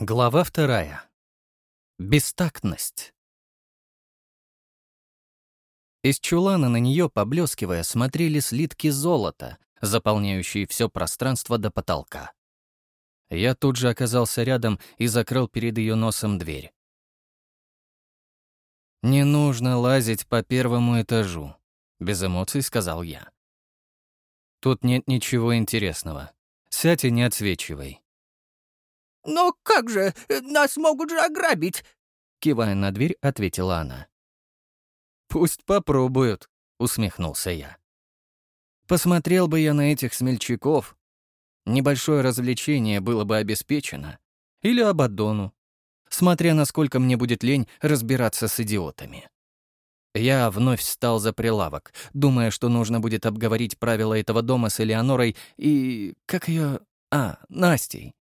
Глава вторая. Бестактность. Из чулана на нее, поблескивая, смотрели слитки золота, заполняющие все пространство до потолка. Я тут же оказался рядом и закрыл перед ее носом дверь. «Не нужно лазить по первому этажу», — без эмоций сказал я. «Тут нет ничего интересного. Сядь и не отсвечивай. «Но как же? Нас могут же ограбить!» Кивая на дверь, ответила она. «Пусть попробуют», — усмехнулся я. Посмотрел бы я на этих смельчаков. Небольшое развлечение было бы обеспечено. Или Абадону. Смотря насколько мне будет лень разбираться с идиотами. Я вновь встал за прилавок, думая, что нужно будет обговорить правила этого дома с Элеонорой и... как ее... А, Настей.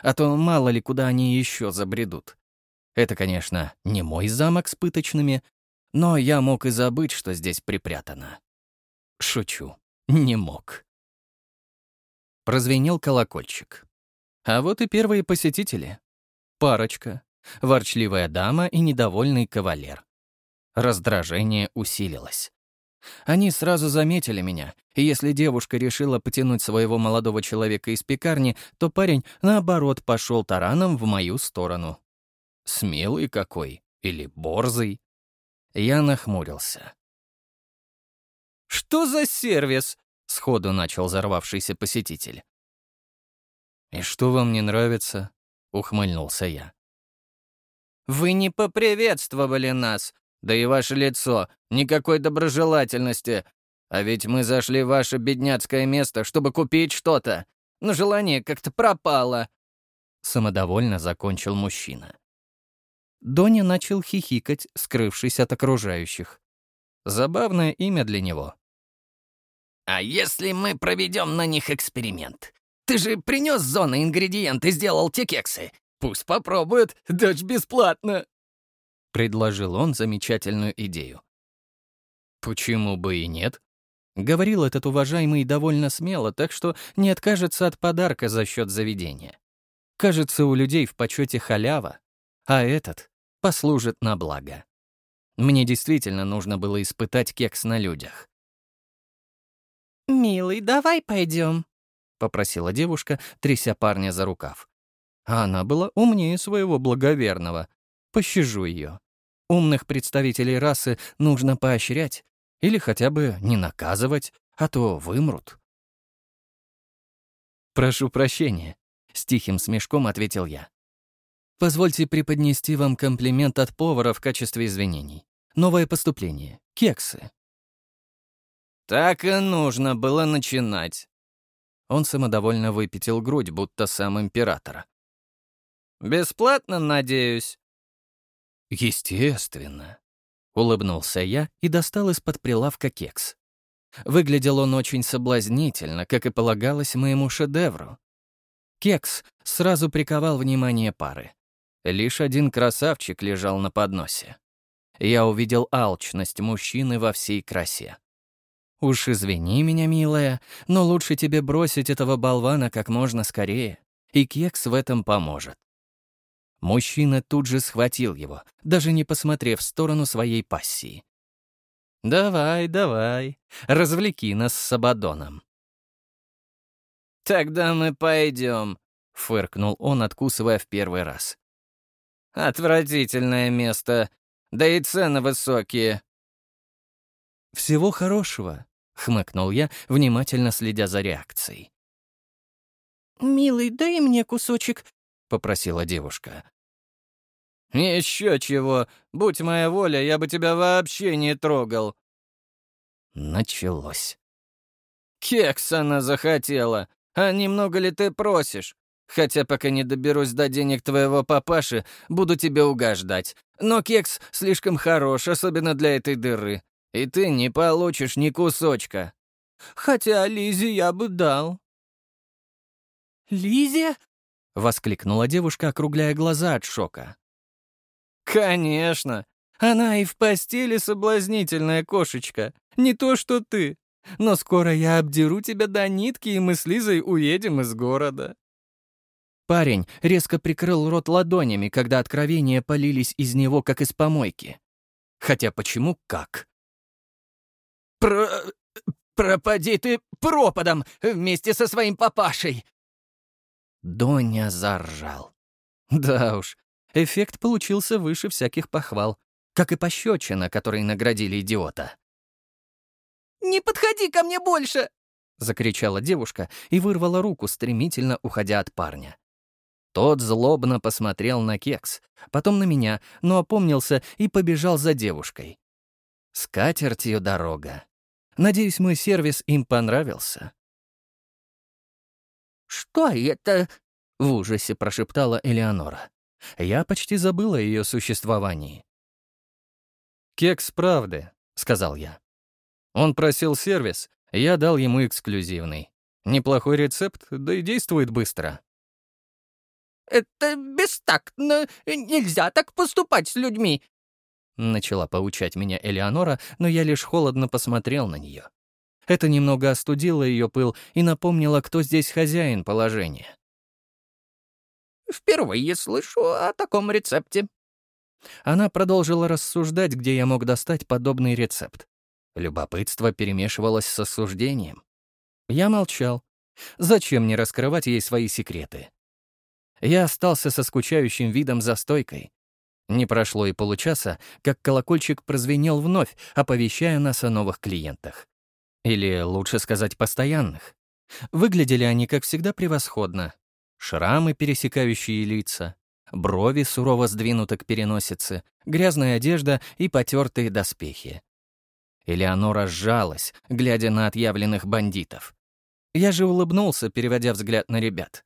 А то мало ли куда они еще забредут. Это, конечно, не мой замок с пыточными, но я мог и забыть, что здесь припрятано. Шучу, не мог. Прозвенел колокольчик. А вот и первые посетители. Парочка. Ворчливая дама и недовольный кавалер. Раздражение усилилось. Они сразу заметили меня, и если девушка решила потянуть своего молодого человека из пекарни, то парень, наоборот, пошел тараном в мою сторону. Смелый какой, или борзый. Я нахмурился. «Что за сервис?» — сходу начал взорвавшийся посетитель. «И что вам не нравится?» — ухмыльнулся я. «Вы не поприветствовали нас, да и ваше лицо, никакой доброжелательности. А ведь мы зашли в ваше бедняцкое место, чтобы купить что-то. Но желание как-то пропало». Самодовольно закончил мужчина. Доня начал хихикать, скрывшись от окружающих. Забавное имя для него. «А если мы проведем на них эксперимент? Ты же принес зоны ингредиенты, сделал те кексы. Пусть попробуют, дочь бесплатно!» — предложил он замечательную идею. «Почему бы и нет?» Говорил этот уважаемый довольно смело, так что не откажется от подарка за счет заведения. Кажется, у людей в почете халява, а этот послужит на благо. Мне действительно нужно было испытать кекс на людях. «Милый, давай пойдем», — попросила девушка, тряся парня за рукав. А она была умнее своего благоверного. Пощажу ее. Умных представителей расы нужно поощрять или хотя бы не наказывать, а то вымрут. «Прошу прощения», — с тихим смешком ответил я. «Позвольте преподнести вам комплимент от повара в качестве извинений. Новое поступление. Кексы». «Так и нужно было начинать». Он самодовольно выпятил грудь, будто сам император. «Бесплатно, надеюсь?» «Естественно», — улыбнулся я и достал из-под прилавка кекс. Выглядел он очень соблазнительно, как и полагалось моему шедевру. Кекс сразу приковал внимание пары. Лишь один красавчик лежал на подносе. Я увидел алчность мужчины во всей красе. «Уж извини меня, милая, но лучше тебе бросить этого болвана как можно скорее, и кекс в этом поможет. Мужчина тут же схватил его, даже не посмотрев в сторону своей пассии. «Давай, давай, развлеки нас с Абадоном». «Тогда мы пойдем», — фыркнул он, откусывая в первый раз. «Отвратительное место, да и цены высокие». «Всего хорошего», — хмыкнул я, внимательно следя за реакцией. «Милый, дай мне кусочек», — попросила девушка. «Еще чего! Будь моя воля, я бы тебя вообще не трогал!» Началось. «Кекс она захотела! А немного ли ты просишь? Хотя пока не доберусь до денег твоего папаши, буду тебе угождать. Но кекс слишком хорош, особенно для этой дыры. И ты не получишь ни кусочка. Хотя Лизе я бы дал». «Лизе?» — воскликнула девушка, округляя глаза от шока. «Конечно. Она и в постели соблазнительная кошечка. Не то, что ты. Но скоро я обдеру тебя до нитки, и мы с Лизой уедем из города». Парень резко прикрыл рот ладонями, когда откровения полились из него, как из помойки. Хотя почему как? «Про... пропади ты пропадом вместе со своим папашей!» Доня заржал. Да уж, эффект получился выше всяких похвал, как и пощечина, которой наградили идиота. «Не подходи ко мне больше!» — закричала девушка и вырвала руку, стремительно уходя от парня. Тот злобно посмотрел на кекс, потом на меня, но опомнился и побежал за девушкой. С катертью дорога. Надеюсь, мой сервис им понравился. «Что это?» — в ужасе прошептала Элеонора. Я почти забыла о ее существовании. «Кекс правды», — сказал я. Он просил сервис, я дал ему эксклюзивный. Неплохой рецепт, да и действует быстро. «Это бестактно. Нельзя так поступать с людьми». Начала поучать меня Элеонора, но я лишь холодно посмотрел на нее. Это немного остудило ее пыл и напомнило, кто здесь хозяин положения. «Впервые слышу о таком рецепте». Она продолжила рассуждать, где я мог достать подобный рецепт. Любопытство перемешивалось с осуждением. Я молчал. Зачем мне раскрывать ей свои секреты? Я остался со скучающим видом за стойкой. Не прошло и получаса, как колокольчик прозвенел вновь, оповещая нас о новых клиентах. Или, лучше сказать, постоянных. Выглядели они, как всегда, превосходно. Шрамы, пересекающие лица, брови сурово сдвинуты к переносице, грязная одежда и потертые доспехи. Элеонора сжалась, глядя на отъявленных бандитов. Я же улыбнулся, переводя взгляд на ребят.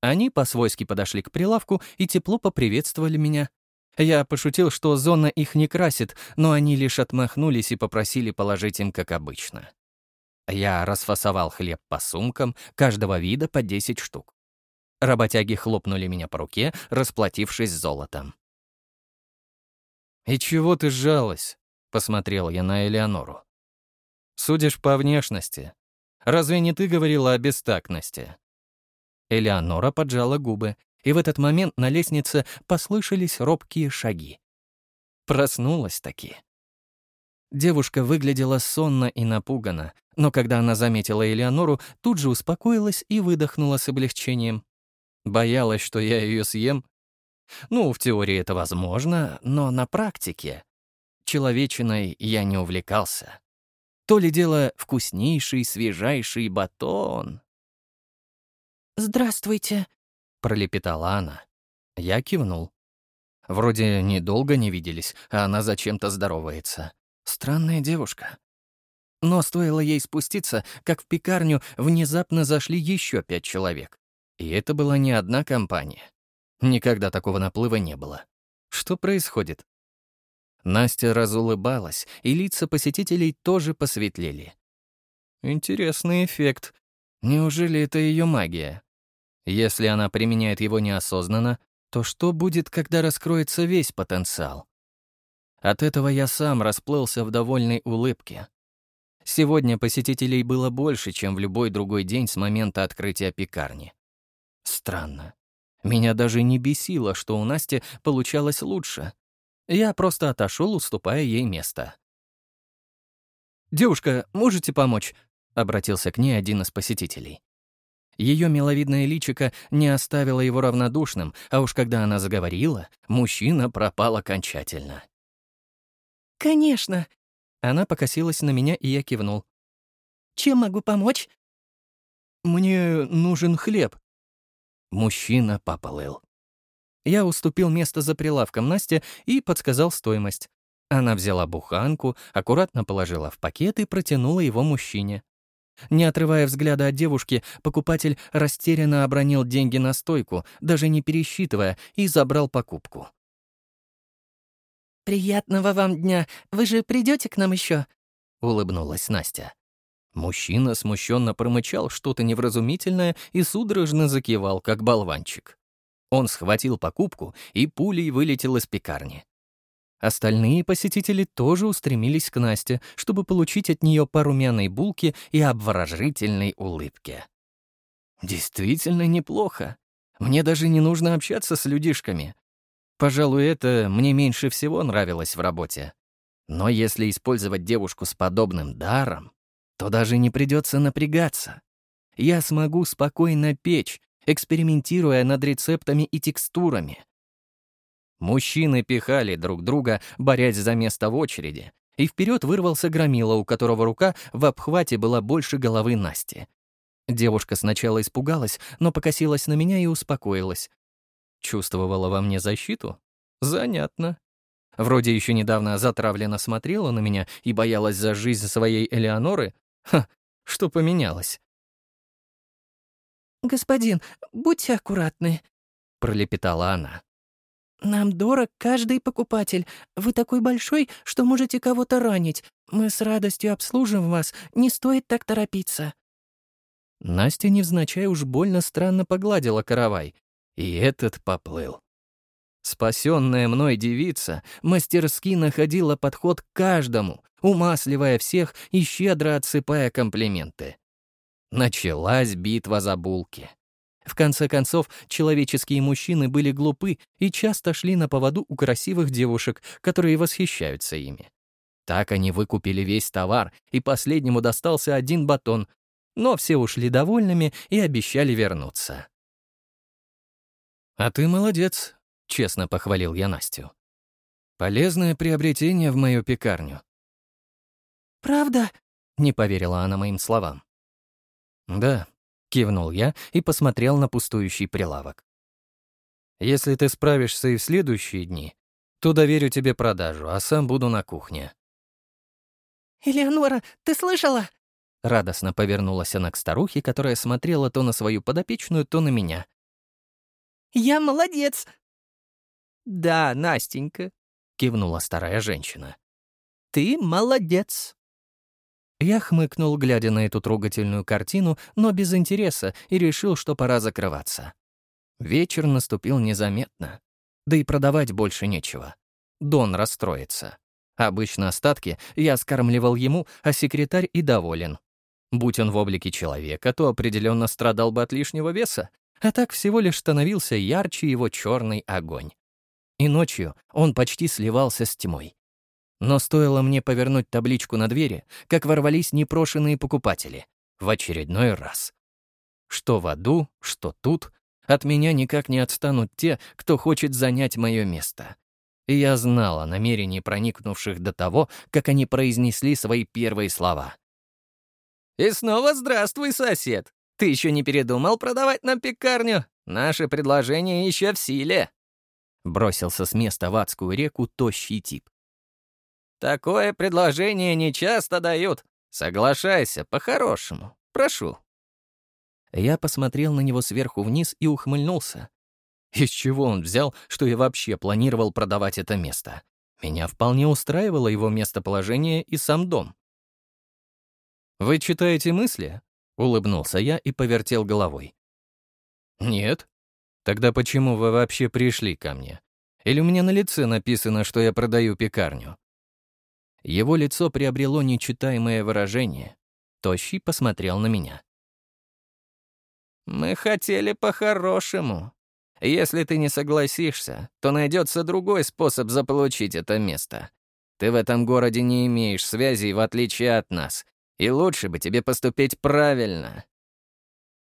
Они по-свойски подошли к прилавку и тепло поприветствовали меня. Я пошутил, что зона их не красит, но они лишь отмахнулись и попросили положить им, как обычно. Я расфасовал хлеб по сумкам, каждого вида по 10 штук. Работяги хлопнули меня по руке, расплатившись золотом. «И чего ты сжалась?» — посмотрел я на Элеонору. «Судишь по внешности. Разве не ты говорила о бестактности?» Элеонора поджала губы, и в этот момент на лестнице послышались робкие шаги. Проснулась таки. Девушка выглядела сонно и напугана, но когда она заметила Элеонору, тут же успокоилась и выдохнула с облегчением. Боялась, что я ее съем? Ну, в теории это возможно, но на практике. Человечиной я не увлекался. То ли дело вкуснейший, свежайший батон. «Здравствуйте», — пролепетала она. Я кивнул. Вроде недолго не виделись, а она зачем-то здоровается. Странная девушка. Но стоило ей спуститься, как в пекарню внезапно зашли еще пять человек. И это была не одна компания. Никогда такого наплыва не было. Что происходит? Настя разулыбалась, и лица посетителей тоже посветлели. Интересный эффект. Неужели это ее магия? Если она применяет его неосознанно, то что будет, когда раскроется весь потенциал? От этого я сам расплылся в довольной улыбке. Сегодня посетителей было больше, чем в любой другой день с момента открытия пекарни. Странно. Меня даже не бесило, что у Насти получалось лучше. Я просто отошел, уступая ей место. «Девушка, можете помочь?» — обратился к ней один из посетителей. Ее миловидное личико не оставило его равнодушным, а уж когда она заговорила, мужчина пропал окончательно. «Конечно». Она покосилась на меня, и я кивнул. «Чем могу помочь?» «Мне нужен хлеб». Мужчина поплыл. Я уступил место за прилавком Насте и подсказал стоимость. Она взяла буханку, аккуратно положила в пакет и протянула его мужчине. Не отрывая взгляда от девушки, покупатель растерянно обронил деньги на стойку, даже не пересчитывая, и забрал покупку. «Приятного вам дня! Вы же придете к нам еще?» — улыбнулась Настя. Мужчина смущенно промычал что-то невразумительное и судорожно закивал, как болванчик. Он схватил покупку и пулей вылетел из пекарни. Остальные посетители тоже устремились к Насте, чтобы получить от нее пару мяной булки и обворожительной улыбки. Действительно неплохо. Мне даже не нужно общаться с людишками. Пожалуй, это мне меньше всего нравилось в работе. Но если использовать девушку с подобным даром, то даже не придется напрягаться. Я смогу спокойно печь, экспериментируя над рецептами и текстурами. Мужчины пихали друг друга, борясь за место в очереди, и вперед вырвался громила, у которого рука в обхвате была больше головы Насти. Девушка сначала испугалась, но покосилась на меня и успокоилась. Чувствовала во мне защиту? Занятно. Вроде еще недавно затравленно смотрела на меня и боялась за жизнь своей Элеоноры. Ха, что поменялось? «Господин, будьте аккуратны», — пролепетала она. «Нам дорог каждый покупатель. Вы такой большой, что можете кого-то ранить. Мы с радостью обслужим вас. Не стоит так торопиться». Настя невзначай уж больно странно погладила каравай, и этот поплыл. Спасенная мной девица мастерски находила подход к каждому, умасливая всех и щедро отсыпая комплименты. Началась битва за булки. В конце концов, человеческие мужчины были глупы и часто шли на поводу у красивых девушек, которые восхищаются ими. Так они выкупили весь товар, и последнему достался один батон, но все ушли довольными и обещали вернуться. «А ты молодец», — честно похвалил я Настю. «Полезное приобретение в мою пекарню». «Правда?» — не поверила она моим словам. «Да», — кивнул я и посмотрел на пустующий прилавок. «Если ты справишься и в следующие дни, то доверю тебе продажу, а сам буду на кухне». «Элеонора, ты слышала?» Радостно повернулась она к старухе, которая смотрела то на свою подопечную, то на меня. Я молодец!» «Да, Настенька», — кивнула старая женщина. «Ты молодец!» Я хмыкнул, глядя на эту трогательную картину, но без интереса, и решил, что пора закрываться. Вечер наступил незаметно. Да и продавать больше нечего. Дон расстроится. Обычно остатки я скармливал ему, а секретарь и доволен. Будь он в облике человека, то определенно страдал бы от лишнего веса, а так всего лишь становился ярче его черный огонь. И ночью он почти сливался с тьмой. Но стоило мне повернуть табличку на двери, как ворвались непрошенные покупатели. В очередной раз. Что в аду, что тут, от меня никак не отстанут те, кто хочет занять мое место. И я знал о намерении проникнувших до того, как они произнесли свои первые слова. «И снова здравствуй, сосед!» Ты еще не передумал продавать нам пекарню? Наше предложение еще в силе!» Бросился с места в адскую реку тощий тип. «Такое предложение не часто дают. Соглашайся, по-хорошему. Прошу». Я посмотрел на него сверху вниз и ухмыльнулся. Из чего он взял, что я вообще планировал продавать это место? Меня вполне устраивало его местоположение и сам дом. «Вы читаете мысли?» Улыбнулся я и повертел головой. «Нет? Тогда почему вы вообще пришли ко мне? Или у меня на лице написано, что я продаю пекарню?» Его лицо приобрело нечитаемое выражение. Тощий посмотрел на меня. «Мы хотели по-хорошему. Если ты не согласишься, то найдется другой способ заполучить это место. Ты в этом городе не имеешь связей, в отличие от нас, и лучше бы тебе поступить правильно».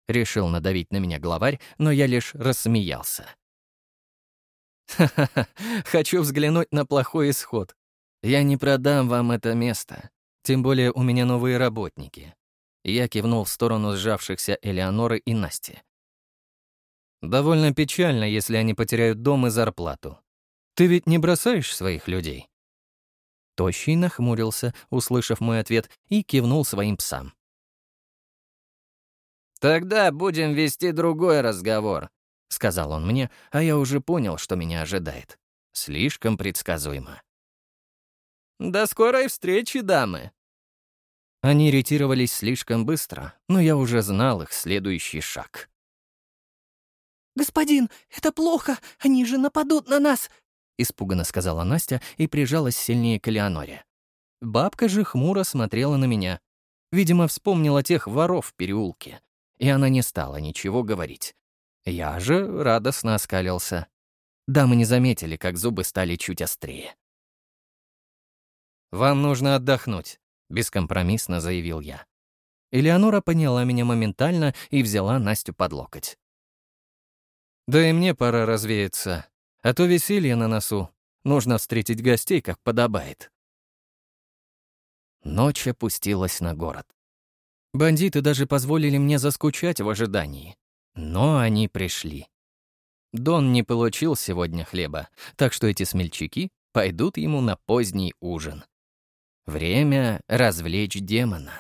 Решил надавить на меня главарь, но я лишь рассмеялся. «Ха-ха-ха, хочу взглянуть на плохой исход. Я не продам вам это место. Тем более у меня новые работники». Я кивнул в сторону сжавшихся Элеоноры и Насти. «Довольно печально, если они потеряют дом и зарплату. Ты ведь не бросаешь своих людей?» Тощий нахмурился, услышав мой ответ, и кивнул своим псам. «Тогда будем вести другой разговор», — сказал он мне, а я уже понял, что меня ожидает. Слишком предсказуемо. «До скорой встречи, дамы!» Они ретировались слишком быстро, но я уже знал их следующий шаг. «Господин, это плохо! Они же нападут на нас! — испуганно сказала Настя и прижалась сильнее к Элеоноре. Бабка же хмуро смотрела на меня. Видимо, вспомнила тех воров в переулке. И она не стала ничего говорить. Я же радостно оскалился. Дамы не заметили, как зубы стали чуть острее. «Вам нужно отдохнуть», — бескомпромиссно заявил я. Элеонора поняла меня моментально и взяла Настю под локоть. «Да и мне пора развеяться, а то веселье на носу. Нужно встретить гостей, как подобает». Ночь опустилась на город. Бандиты даже позволили мне заскучать в ожидании. Но они пришли. Дон не получил сегодня хлеба, так что эти смельчаки пойдут ему на поздний ужин. Время развлечь демона.